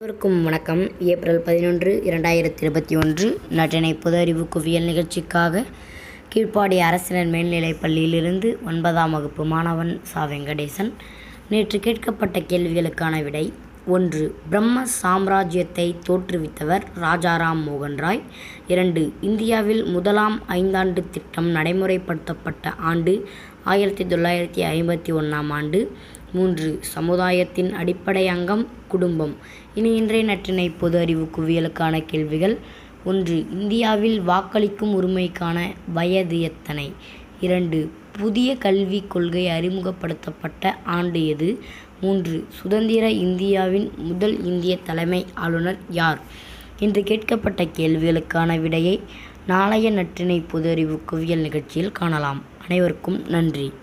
அனைவருக்கும் வணக்கம். ஏப்ரல் பதினொன்று இரண்டாயிரத்தி இருபத்தி ஒன்று நட்டினை பொது அறிவு குவியல் நிகழ்ச்சிக்காக கீழ்ப்பாடி அரசினர் மேல்நிலைப் பள்ளியிலிருந்து ஒன்பதாம் வகுப்பு மாணவன் சா. வெங்கடேசன். நேற்று கேட்கப்பட்ட கேள்விகளுக்கான விடை ஒன்று பிரம்ம சாம்ராஜ்யத்தை தோற்றுவித்தவர் ராஜாராம் மோகன் ராய் இரண்டு இந்தியாவில் முதலாம் ஐந்தாண்டு திட்டம் நடைமுறைப்படுத்தப்பட்ட ஆண்டு ஆயிரத்தி தொள்ளாயிரத்தி ஐம்பத்தி ஒன்றாம் ஆண்டு. மூன்று சமுதாயத்தின் அடிப்படை அங்கம் குடும்பம். இனி இன்றைய நற்றினை பொது அறிவு குவியலுக்கான கேள்விகள். ஒன்று இந்தியாவில் வாக்களிக்கும் உரிமைக்கான வயது எத்தனை? இரண்டு புதிய கல்விக் கொள்கை அறிமுகப்படுத்தப்பட்ட ஆண்டு எது? மூன்று சுதந்திர இந்தியாவின் முதல் இந்திய தலைமை ஆளுநர் யார்? இன்று கேட்கப்பட்ட கேள்விகளுக்கான விடையை நாளைய நற்றினை பொது அறிவு குவியல் நிகழ்ச்சியில் காணலாம். அனைவருக்கும் நன்றி.